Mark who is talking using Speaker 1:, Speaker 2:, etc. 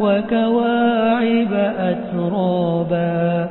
Speaker 1: وكواعب أترابا